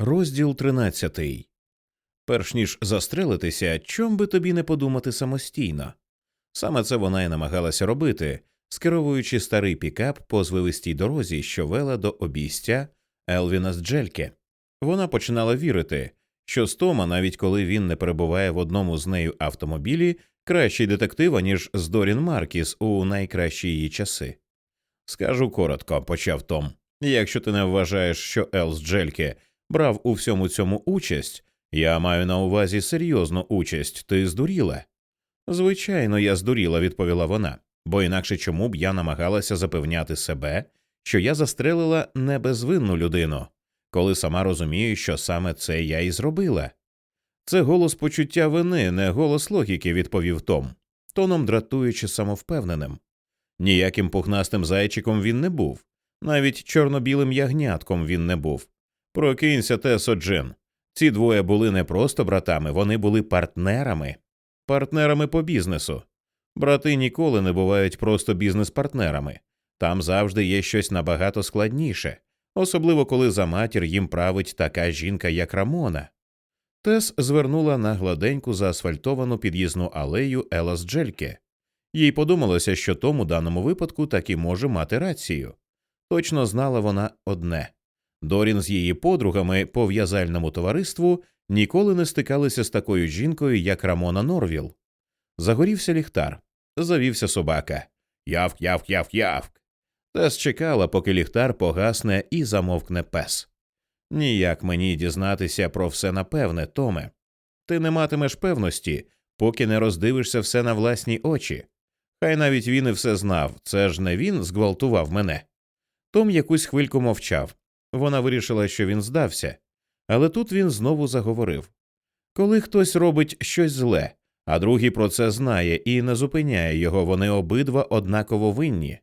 Розділ тринадцятий. Перш ніж застрелитися, чом би тобі не подумати самостійно. Саме це вона й намагалася робити, скеровуючи старий пікап по звивистій дорозі, що вела до обійстя Елвіна з Джельке. Вона починала вірити, що Стома, навіть коли він не перебуває в одному з нею автомобілі, кращий детектив, аніж з Дорін Маркіс у найкращі її часи. Скажу коротко, почав Том. Якщо ти не вважаєш, що Ел з Джельке брав у всьому цьому участь, я маю на увазі серйозну участь, ти здуріла. Звичайно, я здуріла, відповіла вона, бо інакше чому б я намагалася запевняти себе, що я застрелила не безвинну людину, коли сама розумію, що саме це я і зробила. Це голос почуття вини, не голос логіки, відповів Том, тоном дратуючи самовпевненим. Ніяким пухнастим зайчиком він не був, навіть чорно-білим ягнятком він не був. Прокинься, Тесо Джин. Ці двоє були не просто братами, вони були партнерами, партнерами по бізнесу. Брати ніколи не бувають просто бізнес-партнерами. Там завжди є щось набагато складніше, особливо коли за матір їм править така жінка, як Рамона. Тес звернула на гладеньку заасфальтовану під'їзну алею Елас Джельке. Їй подумалося, що Том у даному випадку таки може мати рацію. Точно знала вона одне Дорін з її подругами по в'язальному товариству ніколи не стикалися з такою жінкою, як Рамона Норвіл. Загорівся ліхтар, завівся собака. Явк, явк, явк, явк. Тес чекала, поки ліхтар погасне і замовкне пес. Ніяк мені дізнатися про все напевне, Томе. Ти не матимеш певності, поки не роздивишся все на власні очі. Хай навіть він і все знав, це ж не він зґвалтував мене. Том якусь хвильку мовчав. Вона вирішила, що він здався, але тут він знову заговорив коли хтось робить щось зле, а другий про це знає і не зупиняє його, вони обидва однаково винні.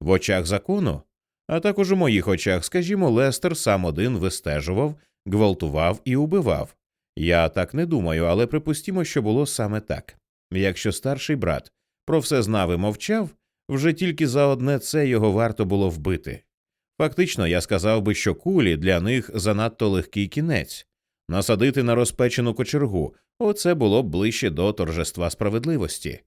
В очах закону, а також у моїх очах, скажімо, Лестер сам один вистежував, гвалтував і убивав. Я так не думаю, але припустімо, що було саме так. Якщо старший брат про все знав і мовчав, вже тільки за одне це його варто було вбити. Фактично, я сказав би, що кулі для них занадто легкий кінець. Насадити на розпечену кочергу оце було б ближче до торжества справедливості.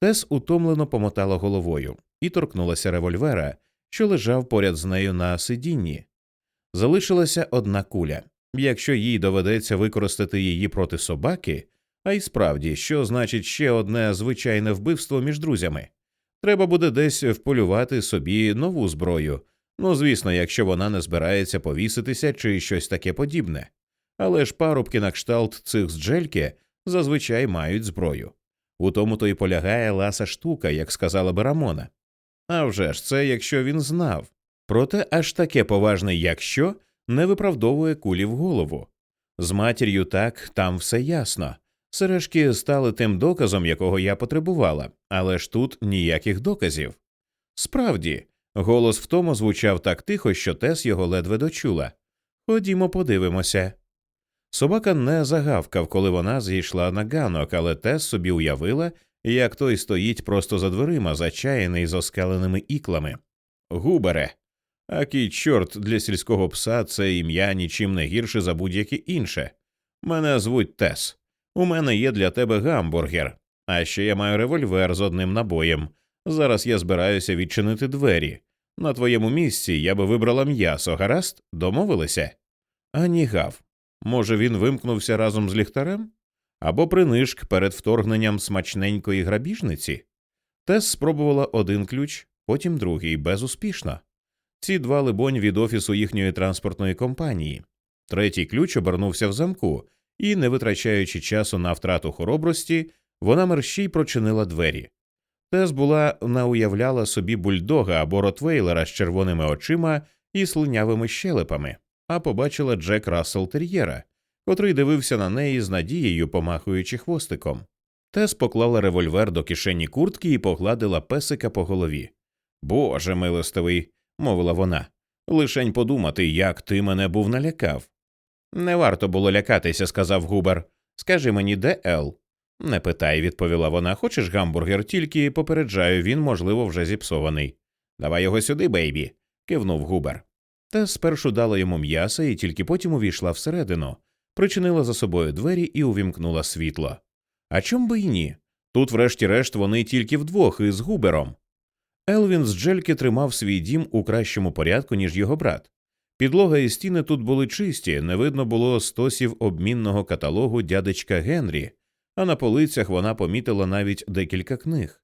Тес утомлено помотала головою і торкнулася револьвера, що лежав поряд з нею на сидінні. Залишилася одна куля. Якщо їй доведеться використати її проти собаки, а й справді, що значить ще одне звичайне вбивство між друзями, треба буде десь вполювати собі нову зброю. Ну, звісно, якщо вона не збирається повіситися чи щось таке подібне. Але ж парубки на кшталт цих з джельки зазвичай мають зброю. У тому то й полягає ласа штука, як сказала би Рамона. А вже ж це якщо він знав. Проте аж таке поважне якщо не виправдовує кулі в голову. З матір'ю так там все ясно. Сережки стали тим доказом, якого я потребувала, але ж тут ніяких доказів. Справді, голос в тому звучав так тихо, що Тес його ледве дочула. Ходімо, подивимося. Собака не загавкав, коли вона зійшла на ганок, але Тес собі уявила, як той стоїть просто за дверима, зачаяний з оскаленими іклами. Губере. Акий чорт для сільського пса це ім'я нічим не гірше за будь-яке інше. Мене звуть Тес. У мене є для тебе гамбургер, а ще я маю револьвер з одним набоєм. Зараз я збираюся відчинити двері. На твоєму місці я би вибрала м'ясо, гаразд? Домовилися? Ані гав. Може, він вимкнувся разом з ліхтарем? Або принишк перед вторгненням смачненької грабіжниці? Тес спробувала один ключ, потім другий, безуспішно. Ці два, либонь, від офісу їхньої транспортної компанії. Третій ключ обернувся в замку, і, не витрачаючи часу на втрату хоробрості, вона мерщій прочинила двері. Тес була науявляла собі бульдога або ротвейлера з червоними очима і слинявими щелепами, а побачила Джек Рассел Тер'єра, котрий дивився на неї з надією, помахуючи хвостиком. Тес поклала револьвер до кишені куртки і погладила песика по голові. Боже милостивий, мовила вона. Лишень подумати, як ти мене був налякав. Не варто було лякатися, сказав Губер. Скажи мені, де Ел? Не питай, відповіла вона. Хочеш гамбургер, тільки попереджаю, він, можливо, вже зіпсований. Давай його сюди, бейбі, кивнув Губер. Тес спершу дала йому м'яса і тільки потім увійшла всередину, причинила за собою двері і увімкнула світло. А чом би й ні? Тут, врешті-решт, вони тільки вдвох із губером. Елвін з Джельки тримав свій дім у кращому порядку, ніж його брат. Підлога і стіни тут були чисті, не видно було стосів обмінного каталогу дядечка Генрі, а на полицях вона помітила навіть декілька книг.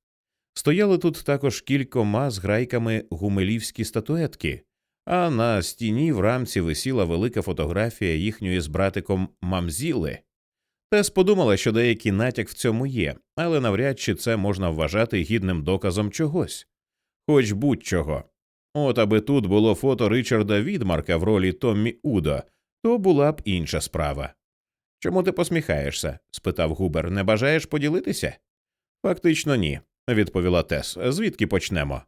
Стояли тут також кількома зграйками гумелівські статуетки, а на стіні в рамці висіла велика фотографія їхньої з братиком Мамзіли. Тес подумала, що деякий натяк в цьому є, але навряд чи це можна вважати гідним доказом чогось, хоч будь-чого. От аби тут було фото Ричарда Відмарка в ролі Томмі Удо, то була б інша справа. Чому ти посміхаєшся? спитав Губер. Не бажаєш поділитися? Фактично ні, відповіла Тес. Звідки почнемо?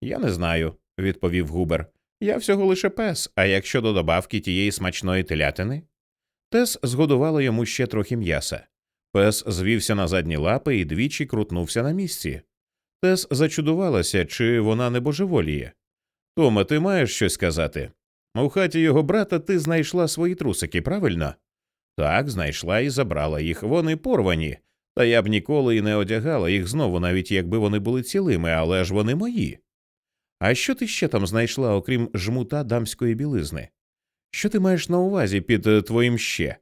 Я не знаю, відповів Губер. Я всього лише пес, а як щодо добавки тієї смачної телятини? Тес згодувала йому ще трохи м'яса. Пес звівся на задні лапи і двічі крутнувся на місці. Тес зачудувалася, чи вона не божеволіє. Тома, ти маєш щось сказати? У хаті його брата ти знайшла свої трусики, правильно? Так, знайшла і забрала їх. Вони порвані, та я б ніколи і не одягала їх знову, навіть якби вони були цілими, але ж вони мої. А що ти ще там знайшла, окрім жмута дамської білизни? Що ти маєш на увазі під е, твоїм ще?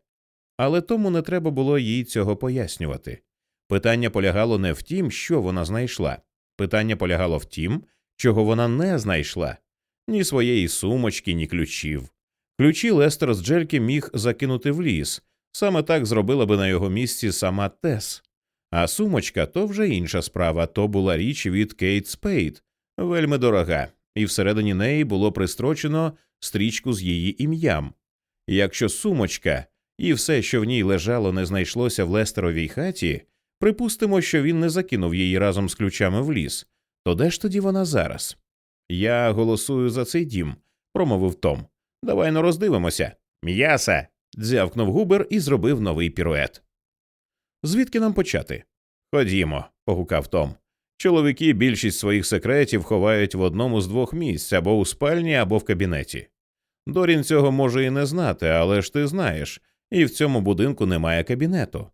Але тому не треба було їй цього пояснювати. Питання полягало не в тім, що вона знайшла, питання полягало в тім, чого вона не знайшла ні своєї сумочки, ні ключів. Ключі Лестер з Джельки міг закинути в ліс, саме так зробила би на його місці сама Тес. А сумочка то вже інша справа, то була річ від Кейт Спейд, вельми дорога, і всередині неї було пристрочено стрічку з її ім'ям. Якщо сумочка і все, що в ній лежало, не знайшлося в Лестеровій хаті, припустимо, що він не закинув її разом з ключами в ліс, то де ж тоді вона зараз? Я голосую за цей дім, промовив Том. Давай но роздивимося. М'яса. дзявкнув губер і зробив новий пірует. Звідки нам почати? Ходімо, погукав Том. Чоловіки більшість своїх секретів ховають в одному з двох місць або у спальні, або в кабінеті. Дорін цього може і не знати, але ж ти знаєш, і в цьому будинку немає кабінету.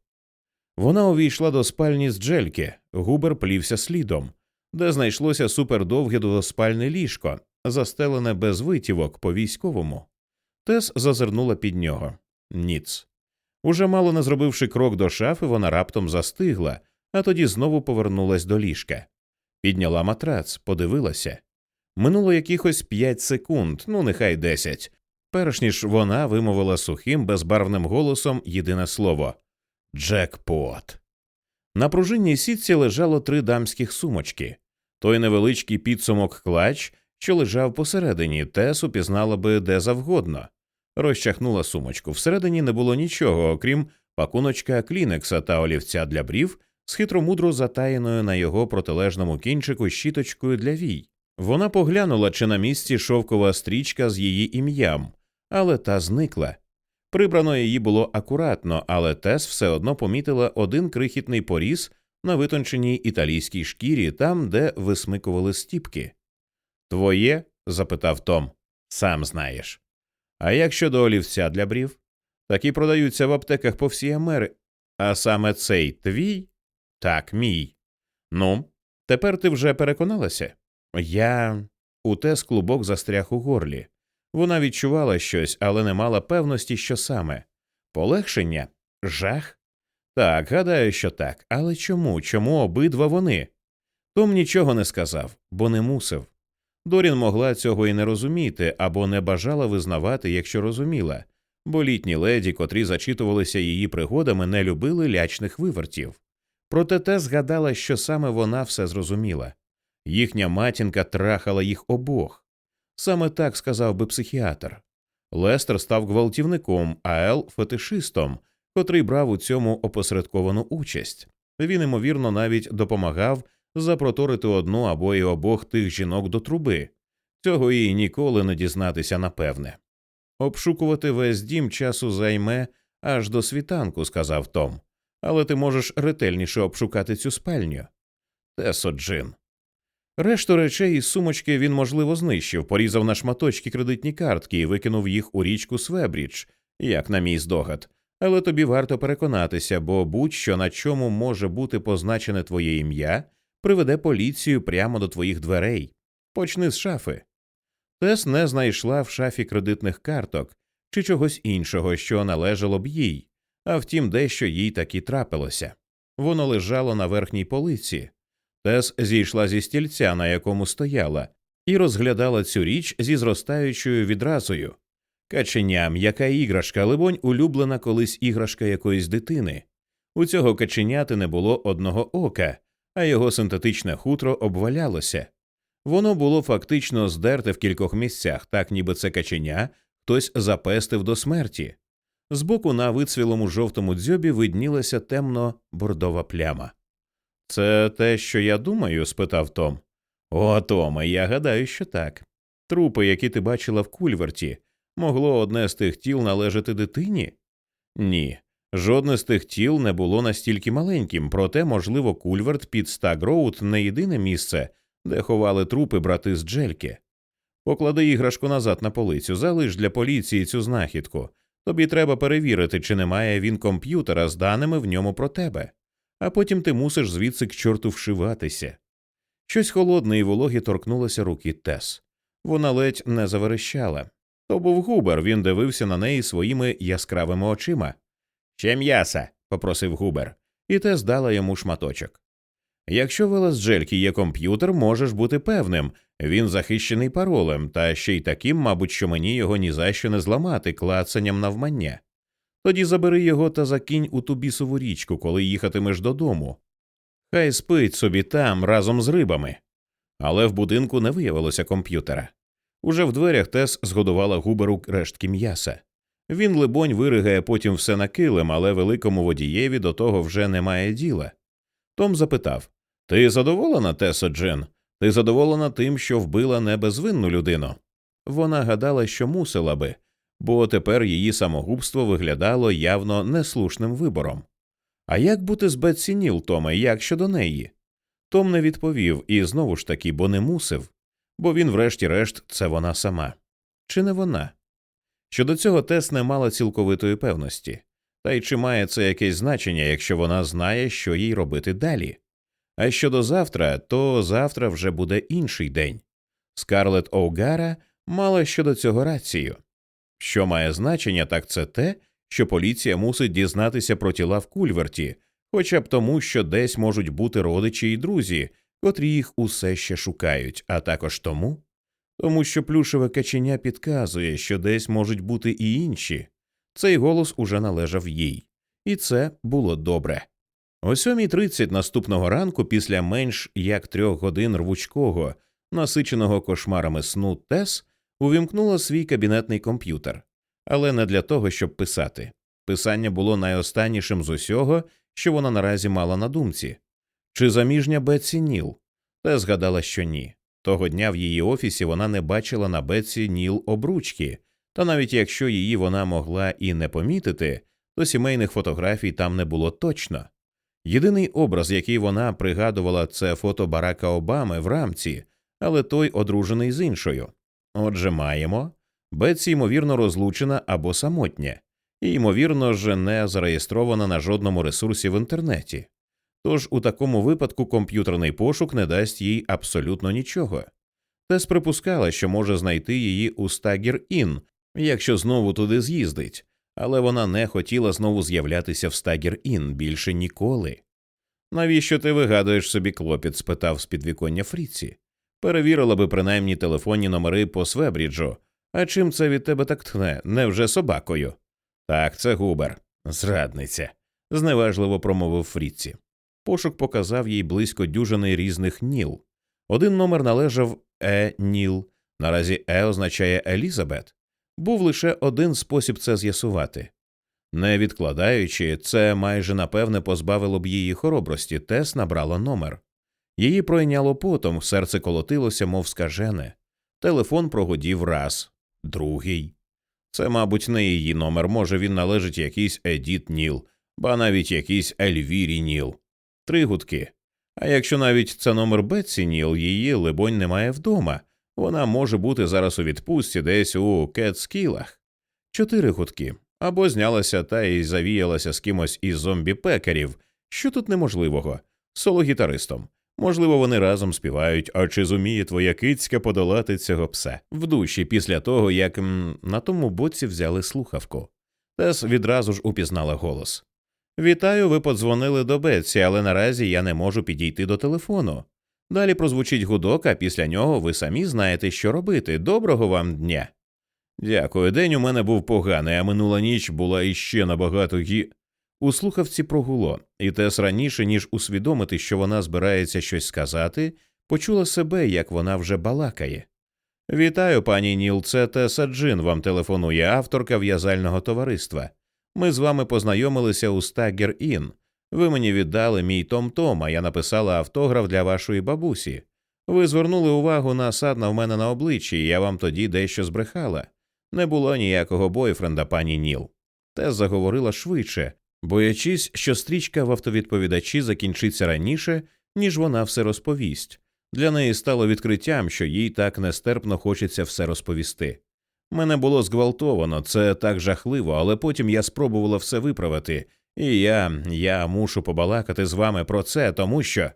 Вона увійшла до спальні з Джельки, губер плівся слідом, де знайшлося супердовге двоспальне ліжко, застелене без витівок по військовому. Тес зазирнула під нього. Ніц. Уже мало не зробивши крок до шафи, вона раптом застигла, а тоді знову повернулась до ліжка. Підняла матрац, подивилася. Минуло якихось п'ять секунд, ну нехай десять, перш ніж вона вимовила сухим, безбарвним голосом єдине слово Джекпот. На пружинній сітці лежало три дамських сумочки. Той невеличкий підсумок клач, що лежав посередині, Тес упізнала би де завгодно. Розчахнула сумочку. Всередині не було нічого, окрім пакуночка клінекса та олівця для брів з хитромудро затаєною на його протилежному кінчику щіточкою для вій. Вона поглянула, чи на місці шовкова стрічка з її ім'ям, але та зникла. Прибрано її було акуратно, але Тес все одно помітила один крихітний поріз на витонченій італійській шкірі, там, де висмикували стіпки. Твоє? запитав Том. Сам знаєш. А як щодо олівця для брів? Такі продаються в аптеках по всій Амери. А саме цей твій? Так, мій. Ну, тепер ти вже переконалася? Я. У Тес клубок застряг у горлі. Вона відчувала щось, але не мала певності, що саме полегшення, жах. Так, гадаю, що так. Але чому? Чому обидва вони? Том нічого не сказав, бо не мусив. Дорін могла цього і не розуміти або не бажала визнавати, якщо розуміла, бо літні леді, котрі зачитувалися її пригодами, не любили лячних вивертів. Проте те згадала, що саме вона все зрозуміла їхня матінка трахала їх обох. Саме так сказав би психіатр. Лестер став гвалтівником, а Ел фетишистом, котрий брав у цьому опосередковану участь. Він, ймовірно, навіть допомагав запроторити одну або й обох тих жінок до труби. Цього їй ніколи не дізнатися напевне. Обшукувати весь дім часу займе аж до світанку, сказав Том, але ти можеш ретельніше обшукати цю спальню. Тесо Джин. Решту речей із сумочки він, можливо, знищив, порізав на шматочки кредитні картки і викинув їх у річку Свебрідж, як на мій здогад. Але тобі варто переконатися, бо будь-що на чому може бути позначене твоє ім'я, приведе поліцію прямо до твоїх дверей. Почни з шафи. Тес не знайшла в шафі кредитних карток чи чогось іншого, що належало б їй, а втім, дещо їй таки трапилося. Воно лежало на верхній полиці. Тес зійшла зі стільця, на якому стояла, і розглядала цю річ зі зростаючою відразою. Каченя, м'яка іграшка, либонь, улюблена колись іграшка якоїсь дитини. У цього каченяти не було одного ока, а його синтетичне хутро обвалялося. Воно було фактично здерте в кількох місцях, так ніби це каченя хтось запестив до смерті. Збоку на вицвілому жовтому дзьобі виднілася темно бордова пляма. Це те, що я думаю? спитав Том. О, Томе, я гадаю, що так. Трупи, які ти бачила в кульверті, могло одне з тих тіл належати дитині? Ні. Жодне з тих тіл не було настільки маленьким, проте, можливо, кульверт під Стагроуд не єдине місце, де ховали трупи брати з Джельки. Поклади іграшку назад на полицю, залиш для поліції цю знахідку. Тобі треба перевірити, чи немає він комп'ютера з даними в ньому про тебе, а потім ти мусиш звідси к чорту вшиватися. Щось холодне і вологе торкнулося руки Тес. Вона ледь не заверещала. То був губер, він дивився на неї своїми яскравими очима. Ще м'яса, попросив губер, і Тес дала йому шматочок. Якщо в Елесджельки є комп'ютер, можеш бути певним, він захищений паролем, та ще й таким, мабуть, що мені його ні за що не зламати клацанням навмання. Тоді забери його та закинь у ту бісову річку, коли їхатимеш додому. Хай спить собі там разом з рибами. Але в будинку не виявилося комп'ютера. Уже в дверях Тес згодувала губеру рештки м'яса. Він, либонь, виригає потім все на килим, але великому водієві до того вже немає діла. Том запитав Ти задоволена, Тесо Джен? Ти задоволена тим, що вбила небезвинну людину? Вона гадала, що мусила би, бо тепер її самогубство виглядало явно неслушним вибором. А як бути з Бетсі Ніл, Томе, як щодо неї? Том не відповів і знову ж таки, бо не мусив, бо він, врешті-решт, це вона сама. Чи не вона? Щодо цього Тес не мала цілковитої певності, та й чи має це якесь значення, якщо вона знає, що їй робити далі? А щодо завтра, то завтра вже буде інший день. Скарлет Оугара мала щодо цього рацію. Що має значення, так це те, що поліція мусить дізнатися про тіла в кульверті, хоча б тому, що десь можуть бути родичі і друзі, котрі їх усе ще шукають, а також тому, тому що плюшеве каченя підказує, що десь можуть бути і інші. Цей голос уже належав їй, і це було добре. О 7.30 наступного ранку, після менш як трьох годин рвучкого, насиченого кошмарами сну Тес, увімкнула свій кабінетний комп'ютер, але не для того, щоб писати. Писання було найостаннішим з усього, що вона наразі мала на думці. Чи заміжня Бетсі Ніл? Та згадала, що ні. Того дня в її офісі вона не бачила на Бетсі Ніл обручки, та навіть якщо її вона могла і не помітити, то сімейних фотографій там не було точно. Єдиний образ, який вона пригадувала, це фото Барака Обами в рамці, але той одружений з іншою. Отже, маємо Бетсі, ймовірно, розлучена або самотня, і, ймовірно ж, не зареєстрована на жодному ресурсі в інтернеті. Тож у такому випадку комп'ютерний пошук не дасть їй абсолютно нічого. Тес припускала, що може знайти її у Стагір Ін, якщо знову туди з'їздить, але вона не хотіла знову з'являтися в Стагір Ін більше ніколи. Навіщо ти вигадуєш собі клопіт? спитав з підвіконня Фріці. Перевірила би принаймні телефонні номери по Свебріджу. А чим це від тебе так тхне? Невже собакою? Так, це губер, зрадниця, зневажливо промовив Фріці. Пошук показав їй близько дюжини різних ніл. Один номер належав Е Ніл, наразі Е означає Елізабет. Був лише один спосіб це з'ясувати. Не відкладаючи, це майже напевне позбавило б її хоробрості, Тес набрала номер. Її пройняло потом, серце колотилося, мов скажене. Телефон прогодів раз, другий. Це, мабуть, не її номер, може, він належить якійсь Едіт Ніл, ба навіть якійсь Ельвірі Ніл. Три гудки. А якщо навіть це номер Бетсі Ніл, її, либонь, немає вдома, вона може бути зараз у відпустці десь у Кетскілах. Чотири гудки. Або знялася та й завіялася з кимось із зомбі-пекарів. Що тут неможливого? Соло-гітаристом. Можливо, вони разом співають, а чи зуміє твоя кицька подолати цього пса в душі після того, як м, на тому боці взяли слухавку. Тес відразу ж упізнала голос. Вітаю, ви подзвонили до Бетсі, але наразі я не можу підійти до телефону. Далі прозвучить гудок, а після нього ви самі знаєте, що робити. Доброго вам дня. Дякую. День у мене був поганий, а минула ніч була іще набагато гі. У слухавці прогуло, і Тес раніше, ніж усвідомити, що вона збирається щось сказати, почула себе, як вона вже балакає. Вітаю, пані Ніл, це Теса Джин вам телефонує авторка в'язального товариства. Ми з вами познайомилися у Стаггер Ін. Ви мені віддали мій Том Том, а я написала автограф для вашої бабусі. Ви звернули увагу на садна в мене на обличчі, і я вам тоді дещо збрехала. Не було ніякого бойфренда, пані Ніл. Тес заговорила швидше, боячись, що стрічка в автовідповідачі закінчиться раніше, ніж вона все розповість. Для неї стало відкриттям, що їй так нестерпно хочеться все розповісти. Мене було зґвалтовано, це так жахливо, але потім я спробувала все виправити, і я, я мушу побалакати з вами про це, тому що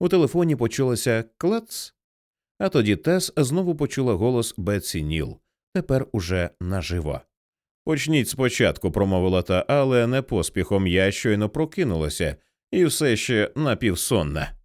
у телефоні почулося клац. А тоді Тес знову почула голос Бетсі Ніл, тепер уже наживо. Почніть спочатку, промовила та, але не поспіхом я щойно прокинулася і все ще напівсонна.